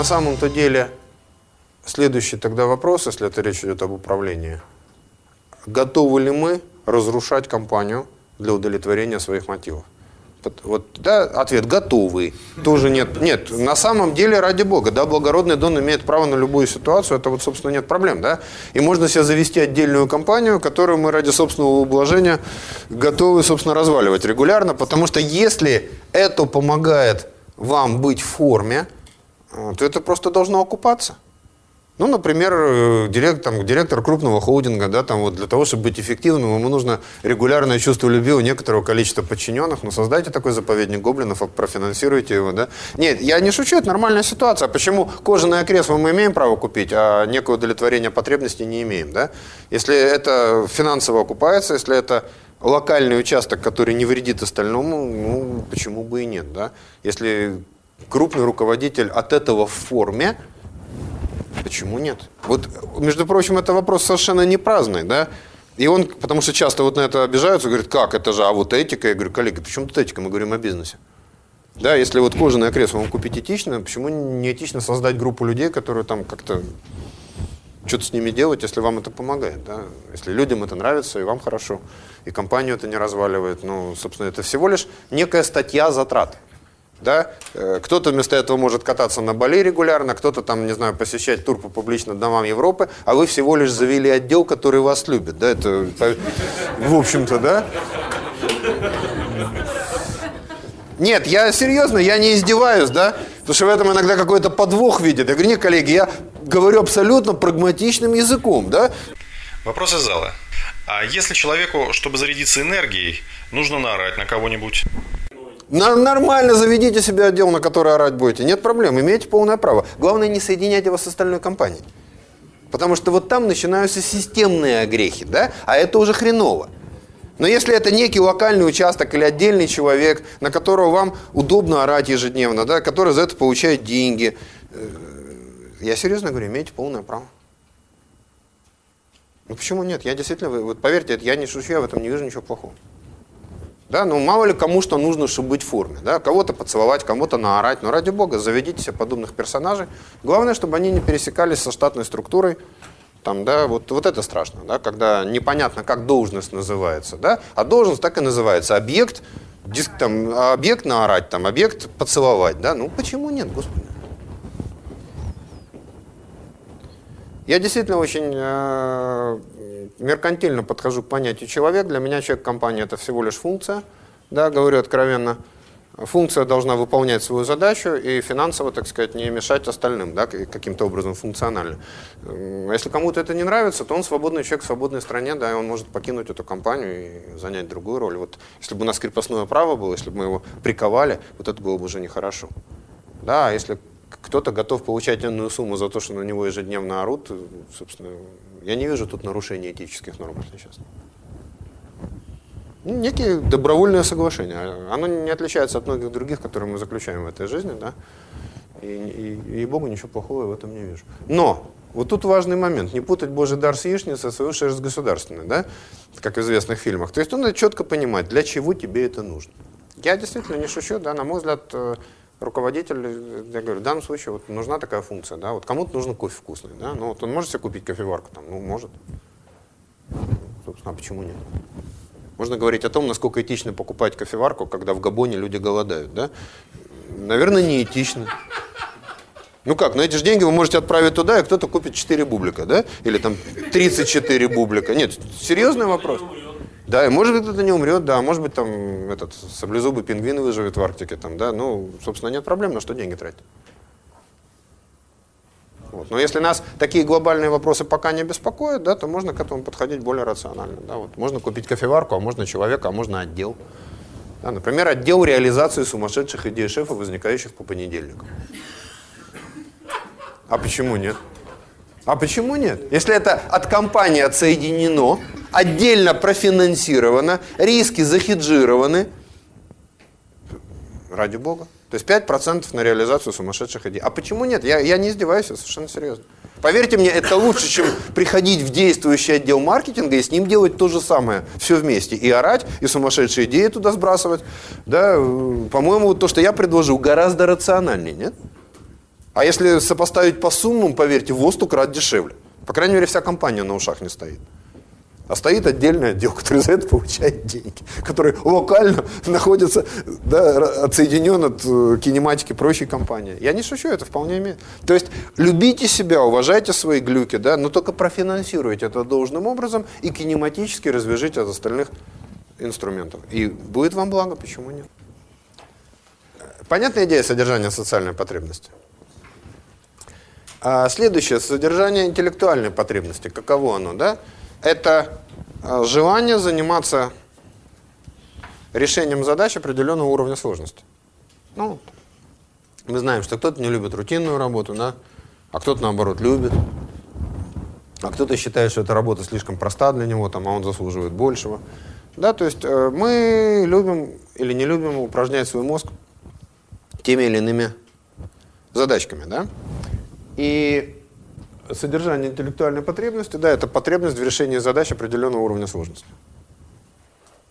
на самом-то деле следующий тогда вопрос, если это речь идет об управлении. Готовы ли мы разрушать компанию для удовлетворения своих мотивов? Вот, да, ответ готовый. Тоже нет. Нет, на самом деле, ради бога, да, благородный Дон имеет право на любую ситуацию, это вот, собственно, нет проблем, да. И можно себе завести отдельную компанию, которую мы ради собственного ублажения готовы, собственно, разваливать регулярно, потому что если это помогает вам быть в форме, то это просто должно окупаться. Ну, например, э, директор, там, директор крупного холдинга, да, там вот для того, чтобы быть эффективным, ему нужно регулярное чувство любви у некоторого количества подчиненных. Ну, создайте такой заповедник гоблинов, профинансируйте его, да. Нет, я не шучу, это нормальная ситуация. Почему кожаное кресло мы имеем право купить, а некое удовлетворение потребностей не имеем, да? Если это финансово окупается, если это локальный участок, который не вредит остальному, ну, почему бы и нет, да? Если крупный руководитель от этого в форме, Почему нет? Вот, между прочим, это вопрос совершенно не праздный, да? И он, потому что часто вот на это обижаются, говорят, как, это же, а вот этика. Я говорю, коллеги, почему тут этика? Мы говорим о бизнесе. Да, если вот кожаное кресло вам купить этично, почему не этично создать группу людей, которые там как-то что-то с ними делать, если вам это помогает, да? Если людям это нравится, и вам хорошо, и компанию это не разваливает, ну, собственно, это всего лишь некая статья затрат. Да? Э, кто-то вместо этого может кататься на Бали регулярно, кто-то там, не знаю, посещать тур по публичным домам Европы, а вы всего лишь завели отдел, который вас любит. Да? Это, в общем-то, да? Нет, я серьезно, я не издеваюсь, да? Потому что в этом иногда какой-то подвох видят. Я говорю, нет, коллеги, я говорю абсолютно прагматичным языком, да? Вопрос из зала. А если человеку, чтобы зарядиться энергией, нужно наорать на кого-нибудь? Нормально заведите себе отдел, на который орать будете. Нет проблем, имеете полное право. Главное, не соединяйте его с остальной компанией. Потому что вот там начинаются системные огрехи, да? А это уже хреново. Но если это некий локальный участок или отдельный человек, на которого вам удобно орать ежедневно, да, который за это получает деньги, э, я серьезно говорю, имеете полное право. Ну почему нет? Я действительно, вот поверьте, я не шучу, я в этом не вижу ничего плохого. Да, ну мало ли кому что нужно, чтобы быть в форме. Да? Кого-то поцеловать, кому-то наорать. Но ради бога, заведите себе подобных персонажей. Главное, чтобы они не пересекались со штатной структурой. Там, да, вот, вот это страшно, да, когда непонятно, как должность называется. Да? А должность так и называется. Объект, диск, там, объект наорать, там, объект поцеловать. Да? Ну почему нет, господи? Я действительно очень э, меркантильно подхожу к понятию человек. Для меня человек-компания – это всего лишь функция, да, говорю откровенно. Функция должна выполнять свою задачу и финансово, так сказать, не мешать остальным, да, каким-то образом функционально. Если кому-то это не нравится, то он свободный человек в свободной стране, да, и он может покинуть эту компанию и занять другую роль. Вот если бы у нас крепостное право было, если бы мы его приковали, вот это было бы уже нехорошо. Да, а если кто-то готов получать энную сумму за то, что на него ежедневно орут, собственно, я не вижу тут нарушения этических норм, если честно. Ну, некие добровольное соглашение. Оно не отличается от многих других, которые мы заключаем в этой жизни, да. И, и, и Богу ничего плохого в этом не вижу. Но вот тут важный момент. Не путать Божий дар с яичницей, а свою шерсть государственной, да? Как в известных фильмах. То есть он надо четко понимать, для чего тебе это нужно. Я действительно не шучу, да, на мой взгляд, э, руководитель, я говорю, в данном случае вот нужна такая функция, да, вот кому-то нужно кофе вкусный, да, ну вот он может себе купить кофеварку там, ну может, собственно, а почему нет? Можно говорить о том, насколько этично покупать кофеварку, когда в Габоне люди голодают, да? Наверное, не этично. Ну как, на эти же деньги вы можете отправить туда, и кто-то купит 4 бублика, да? Или там 34 бублика. Нет, серьезный вопрос. Да, и может быть кто-то не умрет, да, может быть там этот саблезубый пингвин выживет в Арктике, там, да, ну, собственно, нет проблем, на что деньги тратить. Вот. Но если нас такие глобальные вопросы пока не беспокоят, да, то можно к этому подходить более рационально. Да. Вот можно купить кофеварку, а можно человека, а можно отдел. Да, например, отдел реализации сумасшедших идей шефа, возникающих по понедельникам. А почему нет? А почему нет? Если это от компании отсоединено, отдельно профинансировано, риски захеджированы, ради бога. То есть 5% на реализацию сумасшедших идей. А почему нет? Я, я не издеваюсь, я совершенно серьезно. Поверьте мне, это лучше, чем приходить в действующий отдел маркетинга и с ним делать то же самое. Все вместе. И орать, и сумасшедшие идеи туда сбрасывать. Да, по-моему, то, что я предложил, гораздо рациональнее, нет? А если сопоставить по суммам, поверьте, воздух рад дешевле. По крайней мере, вся компания на ушах не стоит. А стоит отдельный отдел, который за это получает деньги, который локально находится, да, отсоединен от э, кинематики прочей компании. Я не шучу, это вполне имеет. То есть любите себя, уважайте свои глюки, да, но только профинансируйте это должным образом и кинематически развяжите от остальных инструментов. И будет вам благо, почему нет? Понятная идея содержания социальной потребности? А следующее, содержание интеллектуальной потребности. Каково оно, да? Это э, желание заниматься решением задач определенного уровня сложности. Ну, мы знаем, что кто-то не любит рутинную работу, да, а кто-то, наоборот, любит. А кто-то считает, что эта работа слишком проста для него, там, а он заслуживает большего. Да, то есть э, мы любим или не любим упражнять свой мозг теми или иными задачками, да. И содержание интеллектуальной потребности, да, это потребность в решении задач определенного уровня сложности.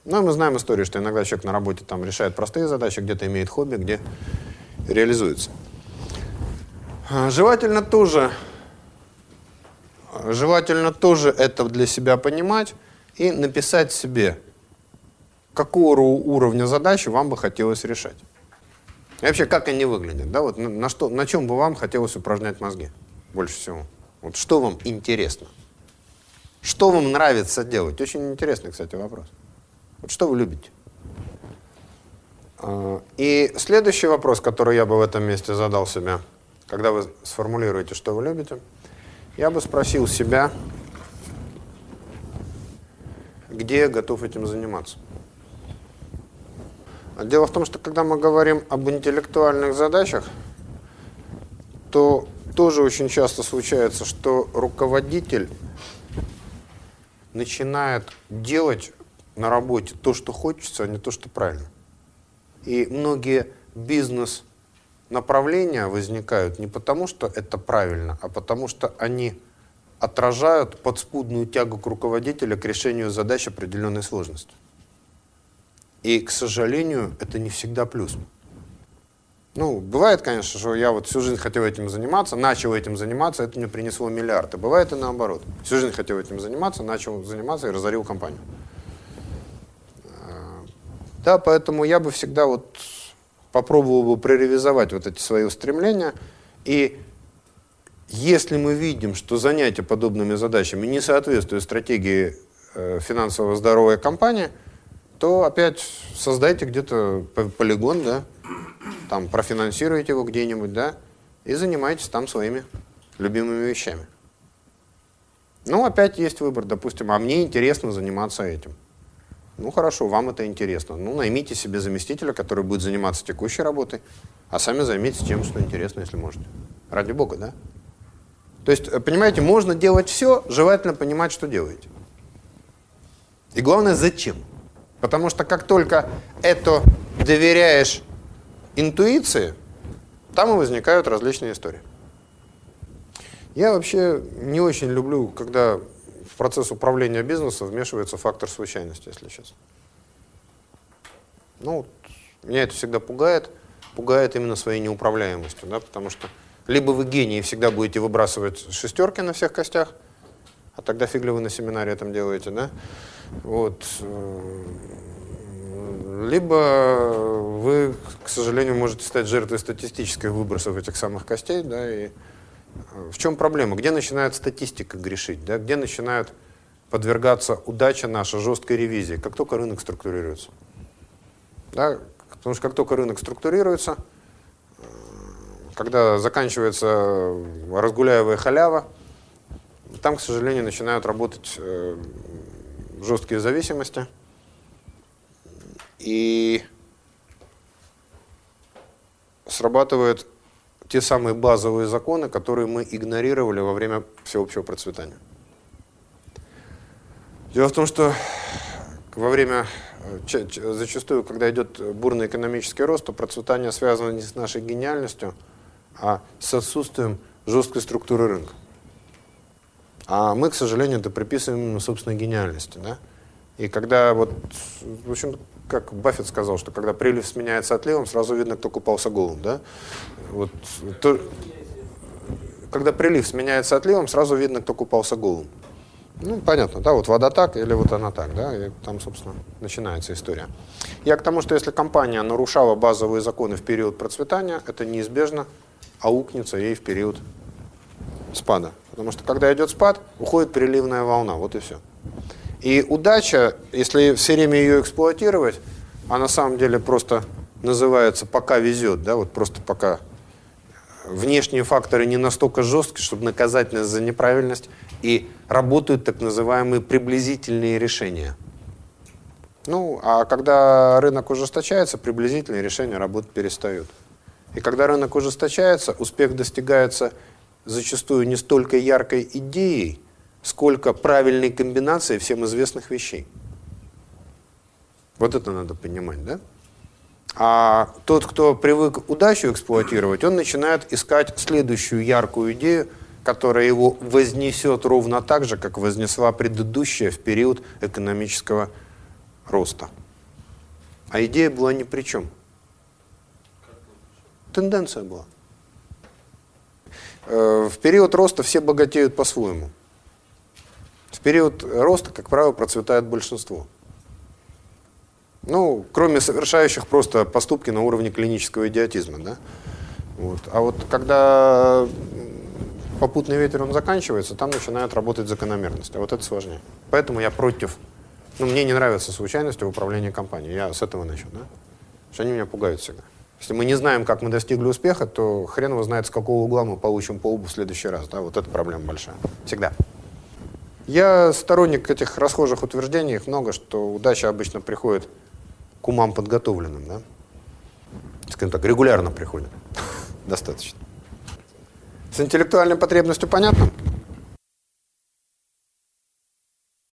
Ну, мы знаем историю, что иногда человек на работе там решает простые задачи, где-то имеет хобби, где реализуется. А, желательно тоже, желательно тоже это для себя понимать и написать себе, какого уровня задачи вам бы хотелось решать. И вообще, как они выглядят, да, вот на, на, что, на чем бы вам хотелось упражнять мозги больше всего. Вот что вам интересно? Что вам нравится делать? Очень интересный, кстати, вопрос. Вот что вы любите? А, и следующий вопрос, который я бы в этом месте задал себе, когда вы сформулируете, что вы любите, я бы спросил себя, где я готов этим заниматься. Дело в том, что когда мы говорим об интеллектуальных задачах, то тоже очень часто случается, что руководитель начинает делать на работе то, что хочется, а не то, что правильно. И многие бизнес-направления возникают не потому, что это правильно, а потому что они отражают подспудную тягу к руководителю к решению задач определенной сложности. И, к сожалению, это не всегда плюс. Ну, бывает, конечно, что я вот всю жизнь хотел этим заниматься, начал этим заниматься, это мне принесло миллиарды. Бывает и наоборот. Всю жизнь хотел этим заниматься, начал заниматься и разорил компанию. А, да, поэтому я бы всегда вот попробовал бы проревизовать вот эти свои устремления. И если мы видим, что занятие подобными задачами не соответствует стратегии э, финансово здоровой компании, то опять создайте где-то полигон, да, там профинансируете его где-нибудь, да, и занимаетесь там своими любимыми вещами. Ну, опять есть выбор, допустим, а мне интересно заниматься этим. Ну, хорошо, вам это интересно. Ну, наймите себе заместителя, который будет заниматься текущей работой, а сами займитесь тем, что интересно, если можете. Ради бога, да? То есть, понимаете, можно делать все, желательно понимать, что делаете. И главное, зачем. Потому что как только это доверяешь интуиции, там и возникают различные истории. Я вообще не очень люблю, когда в процесс управления бизнесом вмешивается фактор случайности, если честно. Ну, меня это всегда пугает, пугает именно своей неуправляемостью, да, потому что либо вы гений и всегда будете выбрасывать шестерки на всех костях, а тогда фиг ли вы на семинаре этом делаете, да? Вот. Либо вы, к сожалению, можете стать жертвой статистических выбросов этих самых костей, да, и э, в чем проблема? Где начинает статистика грешить, да, где начинает подвергаться удача наша жесткой ревизии, как только рынок структурируется. Да, потому что как только рынок структурируется, э, когда заканчивается разгуляевая халява, там, к сожалению, начинают работать э, жесткие зависимости – и срабатывают те самые базовые законы, которые мы игнорировали во время всеобщего процветания. Дело в том, что во время, зачастую, когда идет бурный экономический рост, то процветание связано не с нашей гениальностью, а с отсутствием жесткой структуры рынка. А мы, к сожалению, это приписываем собственной гениальности. Да? И когда вот, в общем, как Баффет сказал, что когда прилив сменяется отливом, сразу видно, кто купался голым, да? Вот, то, когда прилив сменяется отливом, сразу видно, кто купался голым. Ну, понятно, да, вот вода так или вот она так, да, и там, собственно, начинается история. Я к тому, что если компания нарушала базовые законы в период процветания, это неизбежно аукнется ей в период спада. Потому что когда идет спад, уходит приливная волна, вот и все. И удача, если все время ее эксплуатировать, а на самом деле просто называется «пока везет», да, вот просто пока внешние факторы не настолько жесткие, чтобы наказать нас за неправильность, и работают так называемые приблизительные решения. Ну, а когда рынок ужесточается, приблизительные решения работать перестают. И когда рынок ужесточается, успех достигается зачастую не столько яркой идеей, сколько правильной комбинацией всем известных вещей. Вот это надо понимать, да? А тот, кто привык удачу эксплуатировать, он начинает искать следующую яркую идею, которая его вознесет ровно так же, как вознесла предыдущая в период экономического роста. А идея была ни при чем. Тенденция была. Э, в период роста все богатеют по-своему. В период роста, как правило, процветает большинство. Ну, кроме совершающих просто поступки на уровне клинического идиотизма, да? Вот. А вот когда попутный ветер, он заканчивается, там начинает работать закономерность. А вот это сложнее. Поэтому я против, ну, мне не нравится случайность в управлении компанией. Я с этого начал, да? Потому что они меня пугают всегда. Если мы не знаем, как мы достигли успеха, то хрен его знает, с какого угла мы получим по лбу в следующий раз. Да? Вот это проблема большая. Всегда. Я сторонник этих расхожих утверждений, их много, что удача обычно приходит к умам подготовленным. Да? Скажем так, регулярно приходит. Достаточно. С интеллектуальной потребностью понятно?